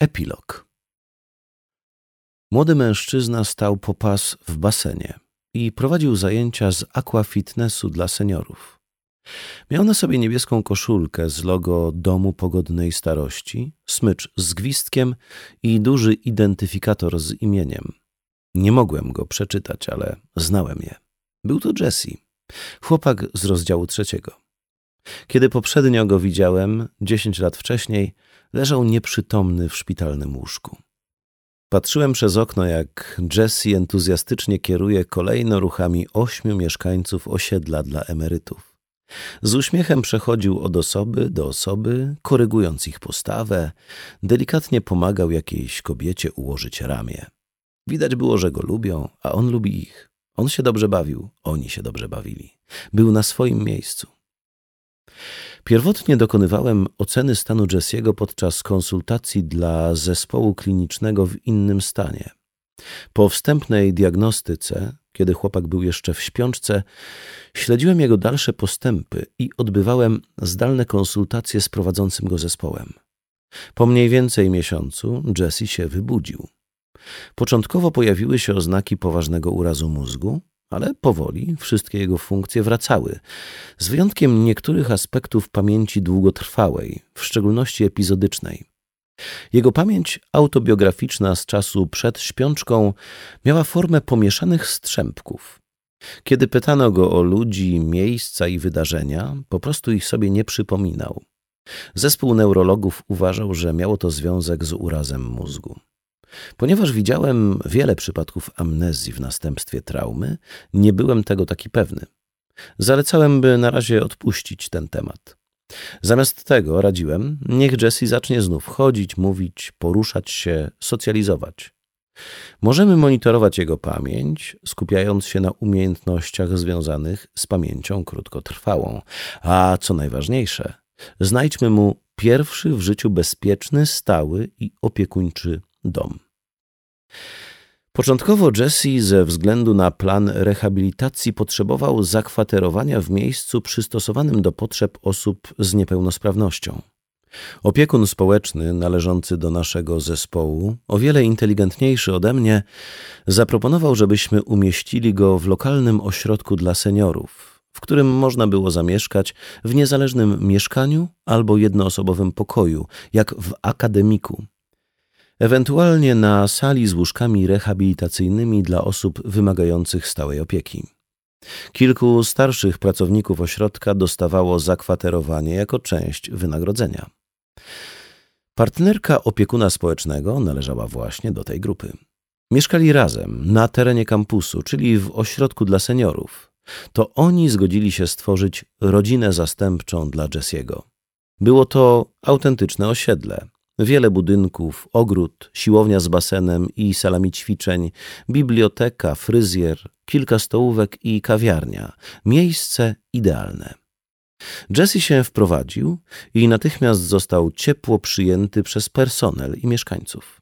Epilog. Młody mężczyzna stał po pas w basenie i prowadził zajęcia z aquafitnessu dla seniorów. Miał na sobie niebieską koszulkę z logo Domu Pogodnej Starości, smycz z gwizdkiem i duży identyfikator z imieniem. Nie mogłem go przeczytać, ale znałem je. Był to Jesse, chłopak z rozdziału trzeciego. Kiedy poprzednio go widziałem, dziesięć lat wcześniej, leżał nieprzytomny w szpitalnym łóżku. Patrzyłem przez okno, jak Jesse entuzjastycznie kieruje kolejno ruchami ośmiu mieszkańców osiedla dla emerytów. Z uśmiechem przechodził od osoby do osoby, korygując ich postawę, delikatnie pomagał jakiejś kobiecie ułożyć ramię. Widać było, że go lubią, a on lubi ich. On się dobrze bawił, oni się dobrze bawili. Był na swoim miejscu. Pierwotnie dokonywałem oceny stanu Jesse'ego podczas konsultacji dla zespołu klinicznego w innym stanie. Po wstępnej diagnostyce, kiedy chłopak był jeszcze w śpiączce, śledziłem jego dalsze postępy i odbywałem zdalne konsultacje z prowadzącym go zespołem. Po mniej więcej miesiącu Jesse się wybudził. Początkowo pojawiły się oznaki poważnego urazu mózgu, ale powoli wszystkie jego funkcje wracały, z wyjątkiem niektórych aspektów pamięci długotrwałej, w szczególności epizodycznej. Jego pamięć autobiograficzna z czasu przed śpiączką miała formę pomieszanych strzępków. Kiedy pytano go o ludzi, miejsca i wydarzenia, po prostu ich sobie nie przypominał. Zespół neurologów uważał, że miało to związek z urazem mózgu. Ponieważ widziałem wiele przypadków amnezji w następstwie traumy, nie byłem tego taki pewny. Zalecałem, by na razie odpuścić ten temat. Zamiast tego radziłem, niech Jesse zacznie znów chodzić, mówić, poruszać się, socjalizować. Możemy monitorować jego pamięć, skupiając się na umiejętnościach związanych z pamięcią krótkotrwałą. A co najważniejsze, znajdźmy mu pierwszy w życiu bezpieczny, stały i opiekuńczy dom. Początkowo Jesse ze względu na plan rehabilitacji potrzebował zakwaterowania w miejscu przystosowanym do potrzeb osób z niepełnosprawnością. Opiekun społeczny należący do naszego zespołu, o wiele inteligentniejszy ode mnie, zaproponował, żebyśmy umieścili go w lokalnym ośrodku dla seniorów, w którym można było zamieszkać w niezależnym mieszkaniu albo jednoosobowym pokoju, jak w akademiku ewentualnie na sali z łóżkami rehabilitacyjnymi dla osób wymagających stałej opieki. Kilku starszych pracowników ośrodka dostawało zakwaterowanie jako część wynagrodzenia. Partnerka opiekuna społecznego należała właśnie do tej grupy. Mieszkali razem na terenie kampusu, czyli w ośrodku dla seniorów. To oni zgodzili się stworzyć rodzinę zastępczą dla Jessiego. Było to autentyczne osiedle, Wiele budynków, ogród, siłownia z basenem i salami ćwiczeń, biblioteka, fryzjer, kilka stołówek i kawiarnia. Miejsce idealne. Jesse się wprowadził i natychmiast został ciepło przyjęty przez personel i mieszkańców.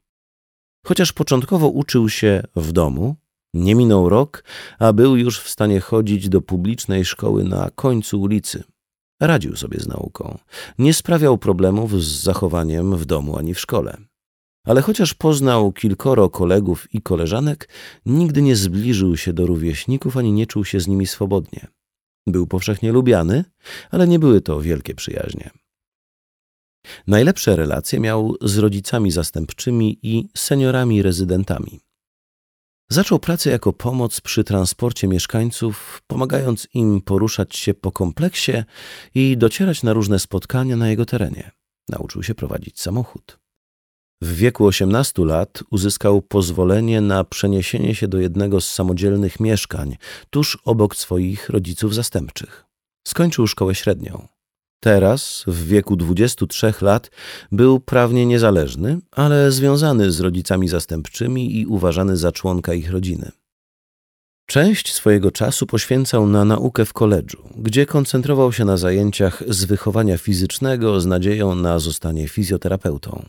Chociaż początkowo uczył się w domu, nie minął rok, a był już w stanie chodzić do publicznej szkoły na końcu ulicy. Radził sobie z nauką. Nie sprawiał problemów z zachowaniem w domu ani w szkole. Ale chociaż poznał kilkoro kolegów i koleżanek, nigdy nie zbliżył się do rówieśników ani nie czuł się z nimi swobodnie. Był powszechnie lubiany, ale nie były to wielkie przyjaźnie. Najlepsze relacje miał z rodzicami zastępczymi i seniorami rezydentami. Zaczął pracę jako pomoc przy transporcie mieszkańców, pomagając im poruszać się po kompleksie i docierać na różne spotkania na jego terenie. Nauczył się prowadzić samochód. W wieku 18 lat uzyskał pozwolenie na przeniesienie się do jednego z samodzielnych mieszkań tuż obok swoich rodziców zastępczych. Skończył szkołę średnią. Teraz, w wieku 23 lat, był prawnie niezależny, ale związany z rodzicami zastępczymi i uważany za członka ich rodziny. Część swojego czasu poświęcał na naukę w koledżu, gdzie koncentrował się na zajęciach z wychowania fizycznego z nadzieją na zostanie fizjoterapeutą.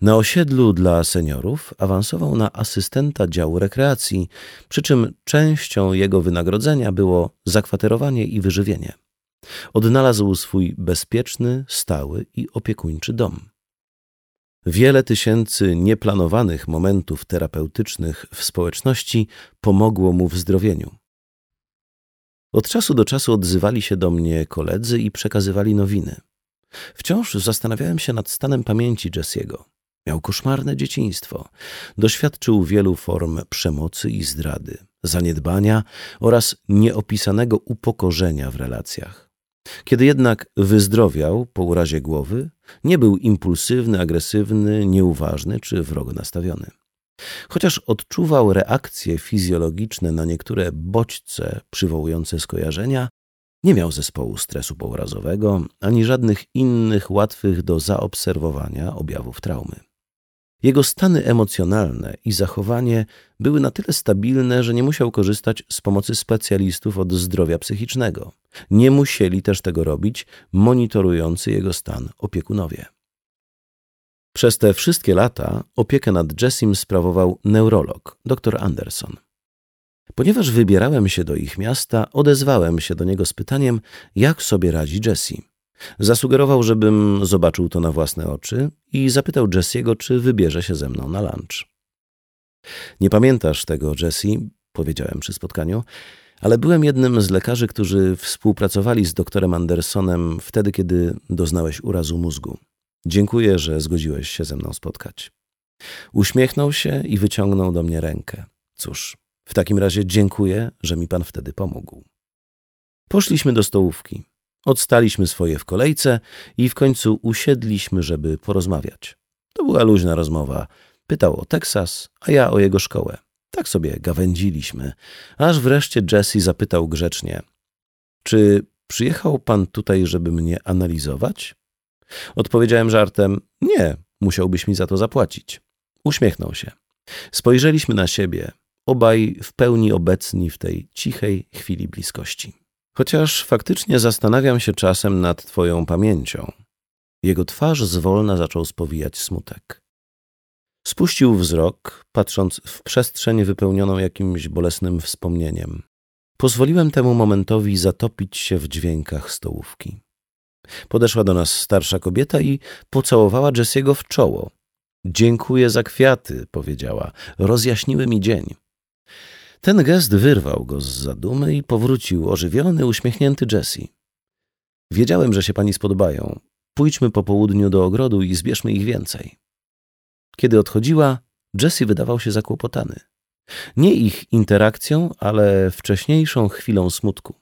Na osiedlu dla seniorów awansował na asystenta działu rekreacji, przy czym częścią jego wynagrodzenia było zakwaterowanie i wyżywienie. Odnalazł swój bezpieczny, stały i opiekuńczy dom. Wiele tysięcy nieplanowanych momentów terapeutycznych w społeczności pomogło mu w zdrowieniu. Od czasu do czasu odzywali się do mnie koledzy i przekazywali nowiny. Wciąż zastanawiałem się nad stanem pamięci Jesse'ego. Miał koszmarne dzieciństwo. Doświadczył wielu form przemocy i zdrady, zaniedbania oraz nieopisanego upokorzenia w relacjach. Kiedy jednak wyzdrowiał po urazie głowy, nie był impulsywny, agresywny, nieuważny czy wrogo nastawiony. Chociaż odczuwał reakcje fizjologiczne na niektóre bodźce przywołujące skojarzenia, nie miał zespołu stresu pourazowego ani żadnych innych łatwych do zaobserwowania objawów traumy. Jego stany emocjonalne i zachowanie były na tyle stabilne, że nie musiał korzystać z pomocy specjalistów od zdrowia psychicznego. Nie musieli też tego robić monitorujący jego stan opiekunowie. Przez te wszystkie lata opiekę nad Jessim sprawował neurolog dr Anderson. Ponieważ wybierałem się do ich miasta, odezwałem się do niego z pytaniem, jak sobie radzi Jessie. Zasugerował, żebym zobaczył to na własne oczy i zapytał Jessiego, czy wybierze się ze mną na lunch. Nie pamiętasz tego, Jessie, powiedziałem przy spotkaniu, ale byłem jednym z lekarzy, którzy współpracowali z doktorem Andersonem wtedy, kiedy doznałeś urazu mózgu. Dziękuję, że zgodziłeś się ze mną spotkać. Uśmiechnął się i wyciągnął do mnie rękę. Cóż, w takim razie dziękuję, że mi pan wtedy pomógł. Poszliśmy do stołówki. Odstaliśmy swoje w kolejce i w końcu usiedliśmy, żeby porozmawiać. To była luźna rozmowa. Pytał o Teksas, a ja o jego szkołę. Tak sobie gawędziliśmy, aż wreszcie Jesse zapytał grzecznie: Czy przyjechał pan tutaj, żeby mnie analizować? Odpowiedziałem żartem: Nie, musiałbyś mi za to zapłacić. Uśmiechnął się. Spojrzeliśmy na siebie, obaj w pełni obecni w tej cichej chwili bliskości. Chociaż faktycznie zastanawiam się czasem nad Twoją pamięcią. Jego twarz zwolna zaczął spowijać smutek. Spuścił wzrok, patrząc w przestrzeń wypełnioną jakimś bolesnym wspomnieniem. Pozwoliłem temu momentowi zatopić się w dźwiękach stołówki. Podeszła do nas starsza kobieta i pocałowała Jessiego w czoło. Dziękuję za kwiaty, powiedziała. Rozjaśniły mi dzień. Ten gest wyrwał go z zadumy i powrócił ożywiony, uśmiechnięty Jesse. Wiedziałem, że się pani spodobają. Pójdźmy po południu do ogrodu i zbierzmy ich więcej. Kiedy odchodziła, Jesse wydawał się zakłopotany. Nie ich interakcją, ale wcześniejszą chwilą smutku.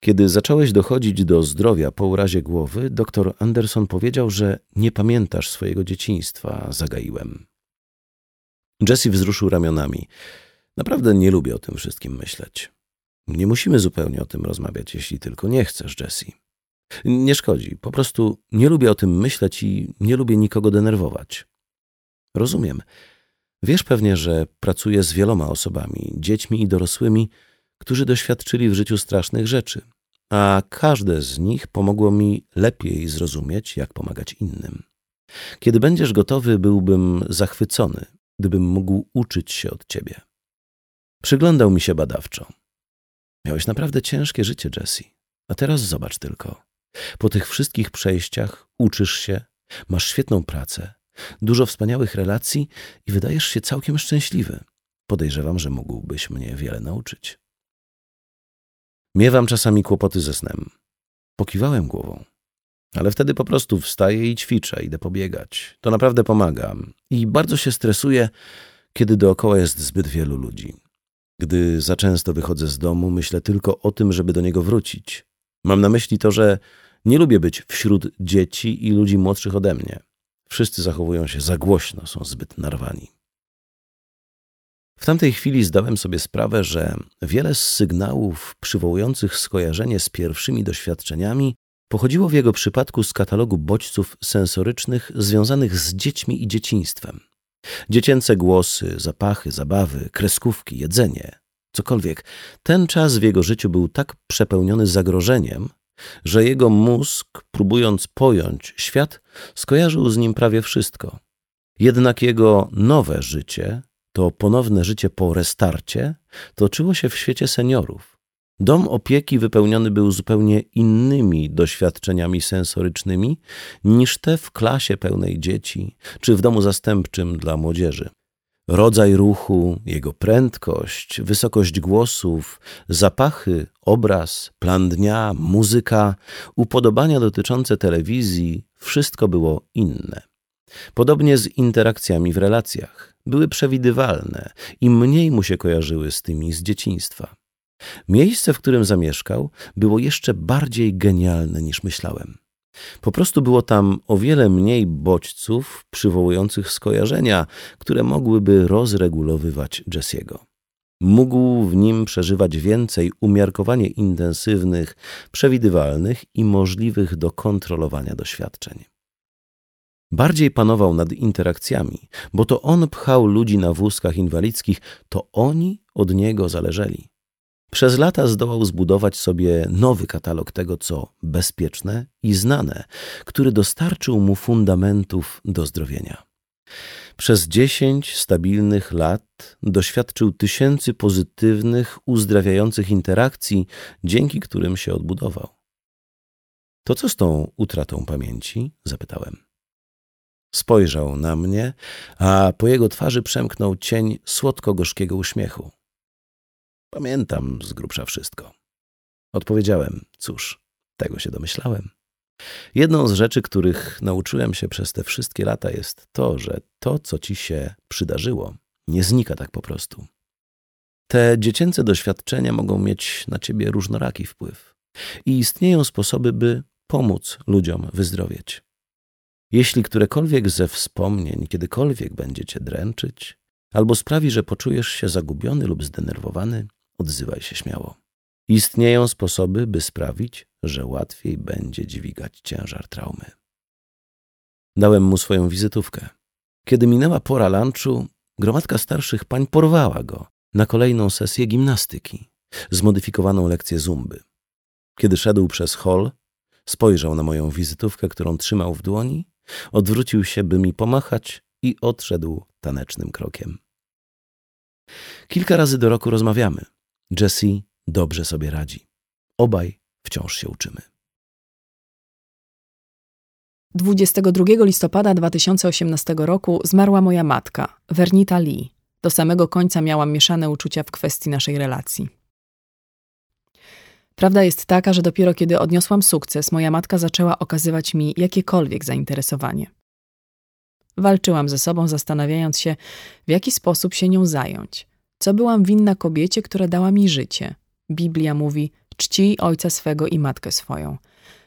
Kiedy zacząłeś dochodzić do zdrowia po urazie głowy, doktor Anderson powiedział, że nie pamiętasz swojego dzieciństwa, zagaiłem. Jesse wzruszył ramionami. Naprawdę nie lubię o tym wszystkim myśleć. Nie musimy zupełnie o tym rozmawiać, jeśli tylko nie chcesz, Jesse. Nie szkodzi, po prostu nie lubię o tym myśleć i nie lubię nikogo denerwować. Rozumiem. Wiesz pewnie, że pracuję z wieloma osobami, dziećmi i dorosłymi, którzy doświadczyli w życiu strasznych rzeczy, a każde z nich pomogło mi lepiej zrozumieć, jak pomagać innym. Kiedy będziesz gotowy, byłbym zachwycony, gdybym mógł uczyć się od ciebie. Przyglądał mi się badawczo. Miałeś naprawdę ciężkie życie, Jesse. A teraz zobacz tylko. Po tych wszystkich przejściach uczysz się, masz świetną pracę, dużo wspaniałych relacji i wydajesz się całkiem szczęśliwy. Podejrzewam, że mógłbyś mnie wiele nauczyć. Miewam czasami kłopoty ze snem. Pokiwałem głową. Ale wtedy po prostu wstaję i ćwiczę, idę pobiegać. To naprawdę pomaga. I bardzo się stresuję, kiedy dookoła jest zbyt wielu ludzi. Gdy za często wychodzę z domu, myślę tylko o tym, żeby do niego wrócić. Mam na myśli to, że nie lubię być wśród dzieci i ludzi młodszych ode mnie. Wszyscy zachowują się za głośno, są zbyt narwani. W tamtej chwili zdałem sobie sprawę, że wiele z sygnałów przywołujących skojarzenie z pierwszymi doświadczeniami pochodziło w jego przypadku z katalogu bodźców sensorycznych związanych z dziećmi i dzieciństwem. Dziecięce głosy, zapachy, zabawy, kreskówki, jedzenie, cokolwiek. Ten czas w jego życiu był tak przepełniony zagrożeniem, że jego mózg, próbując pojąć świat, skojarzył z nim prawie wszystko. Jednak jego nowe życie, to ponowne życie po restarcie, toczyło się w świecie seniorów. Dom opieki wypełniony był zupełnie innymi doświadczeniami sensorycznymi niż te w klasie pełnej dzieci czy w domu zastępczym dla młodzieży. Rodzaj ruchu, jego prędkość, wysokość głosów, zapachy, obraz, plan dnia, muzyka, upodobania dotyczące telewizji wszystko było inne. Podobnie z interakcjami w relacjach. Były przewidywalne i mniej mu się kojarzyły z tymi z dzieciństwa. Miejsce, w którym zamieszkał, było jeszcze bardziej genialne niż myślałem. Po prostu było tam o wiele mniej bodźców przywołujących skojarzenia, które mogłyby rozregulowywać Jessiego. Mógł w nim przeżywać więcej umiarkowanie intensywnych, przewidywalnych i możliwych do kontrolowania doświadczeń. Bardziej panował nad interakcjami, bo to on pchał ludzi na wózkach inwalidzkich, to oni od niego zależeli. Przez lata zdołał zbudować sobie nowy katalog tego, co bezpieczne i znane, który dostarczył mu fundamentów do zdrowienia. Przez dziesięć stabilnych lat doświadczył tysięcy pozytywnych, uzdrawiających interakcji, dzięki którym się odbudował. To co z tą utratą pamięci? zapytałem. Spojrzał na mnie, a po jego twarzy przemknął cień słodko-gorzkiego uśmiechu. Pamiętam z grubsza wszystko. Odpowiedziałem, cóż, tego się domyślałem. Jedną z rzeczy, których nauczyłem się przez te wszystkie lata, jest to, że to, co ci się przydarzyło, nie znika tak po prostu. Te dziecięce doświadczenia mogą mieć na ciebie różnoraki wpływ i istnieją sposoby, by pomóc ludziom wyzdrowieć. Jeśli którekolwiek ze wspomnień kiedykolwiek będzie cię dręczyć, albo sprawi, że poczujesz się zagubiony lub zdenerwowany, odzywaj się śmiało. Istnieją sposoby, by sprawić, że łatwiej będzie dźwigać ciężar traumy. Dałem mu swoją wizytówkę. Kiedy minęła pora lunchu, gromadka starszych pań porwała go na kolejną sesję gimnastyki, zmodyfikowaną lekcję zumby. Kiedy szedł przez hol, spojrzał na moją wizytówkę, którą trzymał w dłoni, odwrócił się, by mi pomachać i odszedł tanecznym krokiem. Kilka razy do roku rozmawiamy. Jessie dobrze sobie radzi. Obaj wciąż się uczymy. 22 listopada 2018 roku zmarła moja matka, Vernita Lee. Do samego końca miałam mieszane uczucia w kwestii naszej relacji. Prawda jest taka, że dopiero kiedy odniosłam sukces, moja matka zaczęła okazywać mi jakiekolwiek zainteresowanie. Walczyłam ze sobą, zastanawiając się, w jaki sposób się nią zająć. Co byłam winna kobiecie, która dała mi życie? Biblia mówi: czci ojca swego i matkę swoją.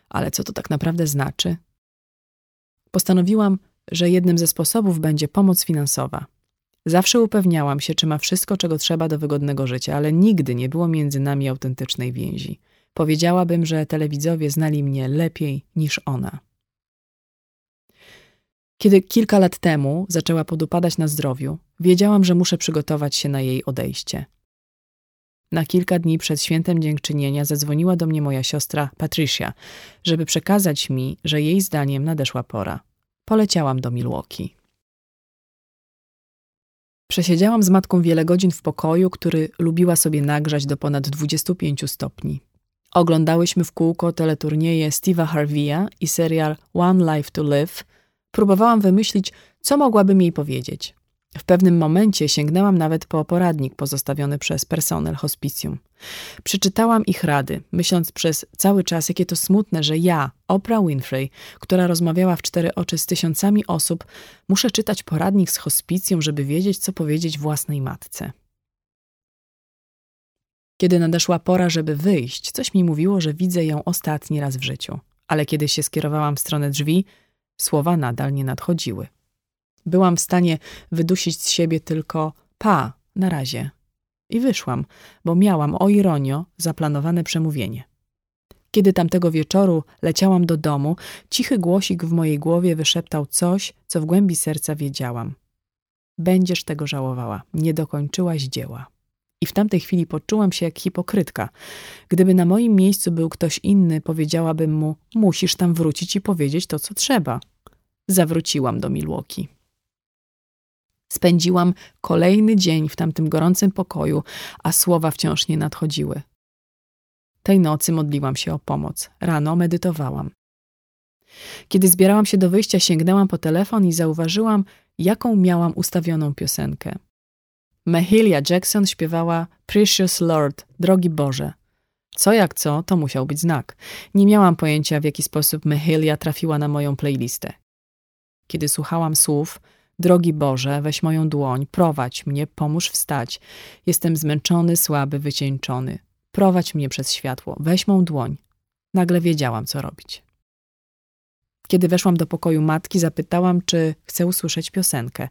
Ale co to tak naprawdę znaczy? Postanowiłam, że jednym ze sposobów będzie pomoc finansowa. Zawsze upewniałam się, czy ma wszystko, czego trzeba do wygodnego życia, ale nigdy nie było między nami autentycznej więzi. Powiedziałabym, że telewidzowie znali mnie lepiej niż ona. Kiedy kilka lat temu zaczęła podupadać na zdrowiu, wiedziałam, że muszę przygotować się na jej odejście. Na kilka dni przed świętem dziękczynienia zadzwoniła do mnie moja siostra Patricia, żeby przekazać mi, że jej zdaniem nadeszła pora. Poleciałam do Milwaukee. Przesiedziałam z matką wiele godzin w pokoju, który lubiła sobie nagrzać do ponad 25 stopni. Oglądałyśmy w kółko teleturnieje Steve'a Harvey'a i serial One Life to Live. Próbowałam wymyślić, co mogłabym jej powiedzieć. W pewnym momencie sięgnęłam nawet po poradnik pozostawiony przez personel hospicjum. Przeczytałam ich rady, myśląc przez cały czas, jakie to smutne, że ja, Oprah Winfrey, która rozmawiała w cztery oczy z tysiącami osób, muszę czytać poradnik z hospicjum, żeby wiedzieć, co powiedzieć własnej matce. Kiedy nadeszła pora, żeby wyjść, coś mi mówiło, że widzę ją ostatni raz w życiu. Ale kiedy się skierowałam w stronę drzwi, słowa nadal nie nadchodziły. Byłam w stanie wydusić z siebie tylko pa, na razie. I wyszłam, bo miałam, o ironio, zaplanowane przemówienie. Kiedy tamtego wieczoru leciałam do domu, cichy głosik w mojej głowie wyszeptał coś, co w głębi serca wiedziałam. Będziesz tego żałowała, nie dokończyłaś dzieła. I w tamtej chwili poczułam się jak hipokrytka. Gdyby na moim miejscu był ktoś inny, powiedziałabym mu: Musisz tam wrócić i powiedzieć to, co trzeba. Zawróciłam do Milwaukee. Spędziłam kolejny dzień w tamtym gorącym pokoju, a słowa wciąż nie nadchodziły. Tej nocy modliłam się o pomoc. Rano medytowałam. Kiedy zbierałam się do wyjścia, sięgnęłam po telefon i zauważyłam, jaką miałam ustawioną piosenkę. Mahalia Jackson śpiewała Precious Lord, drogi Boże. Co jak co, to musiał być znak. Nie miałam pojęcia, w jaki sposób Mahalia trafiła na moją playlistę. Kiedy słuchałam słów, drogi Boże, weź moją dłoń, prowadź mnie, pomóż wstać. Jestem zmęczony, słaby, wycieńczony. Prowadź mnie przez światło, weź mą dłoń. Nagle wiedziałam, co robić. Kiedy weszłam do pokoju matki, zapytałam, czy chce usłyszeć piosenkę.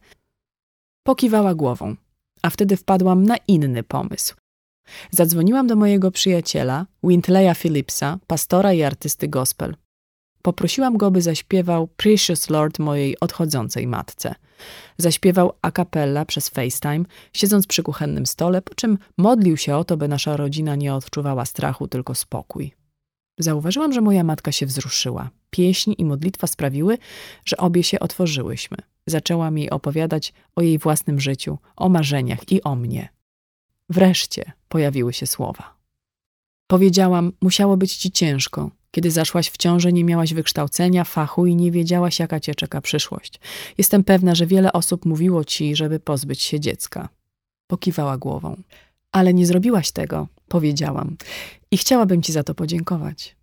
Pokiwała głową, a wtedy wpadłam na inny pomysł. Zadzwoniłam do mojego przyjaciela, Wintleya Phillipsa, pastora i artysty gospel. Poprosiłam go, by zaśpiewał Precious Lord mojej odchodzącej matce. Zaśpiewał a cappella przez FaceTime, siedząc przy kuchennym stole, po czym modlił się o to, by nasza rodzina nie odczuwała strachu, tylko spokój. Zauważyłam, że moja matka się wzruszyła. Pieśń i modlitwa sprawiły, że obie się otworzyłyśmy. Zaczęłam jej opowiadać o jej własnym życiu, o marzeniach i o mnie. Wreszcie pojawiły się słowa. Powiedziałam, musiało być ci ciężko. Kiedy zaszłaś w ciążę, nie miałaś wykształcenia, fachu i nie wiedziałaś, jaka cię czeka przyszłość. Jestem pewna, że wiele osób mówiło ci, żeby pozbyć się dziecka. Pokiwała głową. Ale nie zrobiłaś tego, powiedziałam. I chciałabym ci za to podziękować.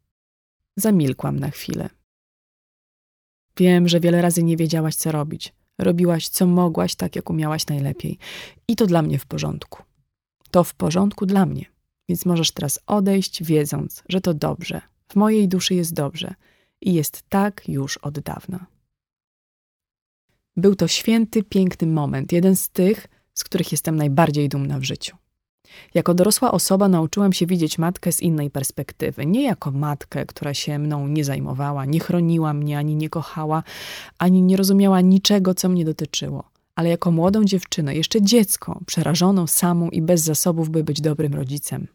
Zamilkłam na chwilę. Wiem, że wiele razy nie wiedziałaś, co robić. Robiłaś, co mogłaś, tak jak umiałaś najlepiej. I to dla mnie w porządku. To w porządku dla mnie. Więc możesz teraz odejść, wiedząc, że to dobrze. W mojej duszy jest dobrze. I jest tak już od dawna. Był to święty, piękny moment, jeden z tych, z których jestem najbardziej dumna w życiu. Jako dorosła osoba nauczyłam się widzieć matkę z innej perspektywy. Nie jako matkę, która się mną nie zajmowała, nie chroniła mnie, ani nie kochała, ani nie rozumiała niczego, co mnie dotyczyło, ale jako młodą dziewczynę, jeszcze dziecko, przerażoną samą i bez zasobów, by być dobrym rodzicem.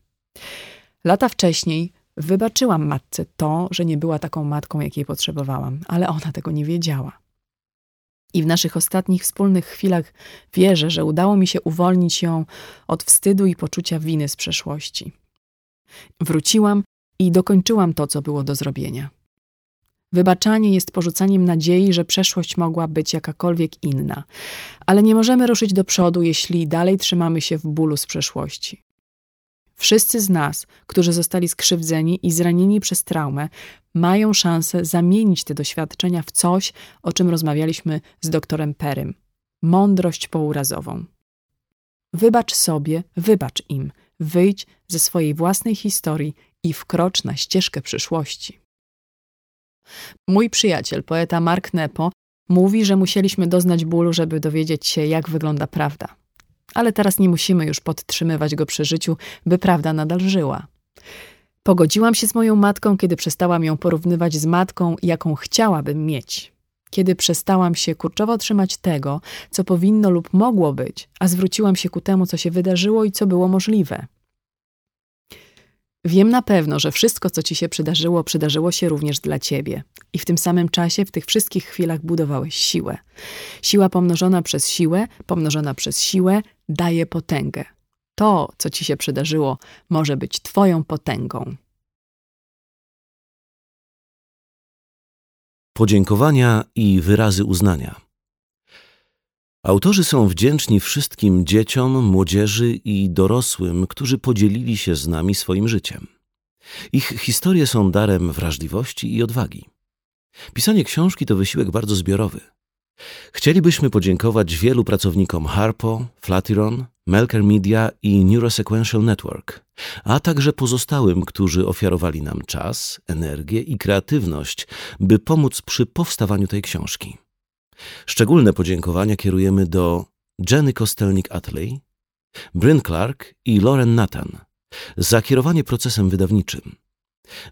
Lata wcześniej wybaczyłam matce to, że nie była taką matką, jakiej potrzebowałam, ale ona tego nie wiedziała. I w naszych ostatnich wspólnych chwilach wierzę, że udało mi się uwolnić ją od wstydu i poczucia winy z przeszłości. Wróciłam i dokończyłam to, co było do zrobienia. Wybaczanie jest porzucaniem nadziei, że przeszłość mogła być jakakolwiek inna, ale nie możemy ruszyć do przodu, jeśli dalej trzymamy się w bólu z przeszłości. Wszyscy z nas, którzy zostali skrzywdzeni i zranieni przez traumę, mają szansę zamienić te doświadczenia w coś, o czym rozmawialiśmy z doktorem Perym mądrość pourazową. Wybacz sobie, wybacz im, wyjdź ze swojej własnej historii i wkrocz na ścieżkę przyszłości. Mój przyjaciel, poeta Mark Nepo, mówi, że musieliśmy doznać bólu, żeby dowiedzieć się, jak wygląda prawda. Ale teraz nie musimy już podtrzymywać go przy życiu, by prawda nadal żyła. Pogodziłam się z moją matką, kiedy przestałam ją porównywać z matką, jaką chciałabym mieć. Kiedy przestałam się kurczowo trzymać tego, co powinno lub mogło być, a zwróciłam się ku temu, co się wydarzyło i co było możliwe. Wiem na pewno, że wszystko, co ci się przydarzyło, przydarzyło się również dla ciebie. I w tym samym czasie, w tych wszystkich chwilach budowałeś siłę. Siła pomnożona przez siłę, pomnożona przez siłę, daje potęgę. To, co ci się przydarzyło, może być twoją potęgą. Podziękowania i wyrazy uznania. Autorzy są wdzięczni wszystkim dzieciom, młodzieży i dorosłym, którzy podzielili się z nami swoim życiem. Ich historie są darem wrażliwości i odwagi. Pisanie książki to wysiłek bardzo zbiorowy. Chcielibyśmy podziękować wielu pracownikom Harpo, Flatiron, Melker Media i Neurosequential Network, a także pozostałym, którzy ofiarowali nam czas, energię i kreatywność, by pomóc przy powstawaniu tej książki. Szczególne podziękowania kierujemy do Jenny Kostelnik-Atley, Bryn Clark i Lauren Nathan za kierowanie procesem wydawniczym.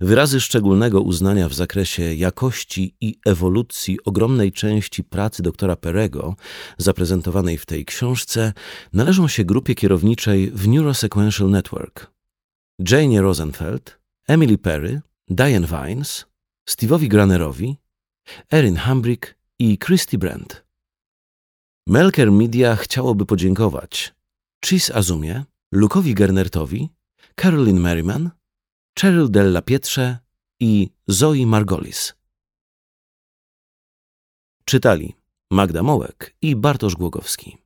Wyrazy szczególnego uznania w zakresie jakości i ewolucji ogromnej części pracy doktora Perego, zaprezentowanej w tej książce, należą się grupie kierowniczej w Neurosequential Network. Janie Rosenfeld, Emily Perry, Diane Vines, Steve'owi Granerowi, Erin Hambrick i Christy Brand. Melker Media chciałoby podziękować Chis Azumie, Lukowi Gernertowi, Caroline Merriman, Cheryl Della Pietrze i Zoe Margolis. Czytali Magda Mołek i Bartosz Głogowski.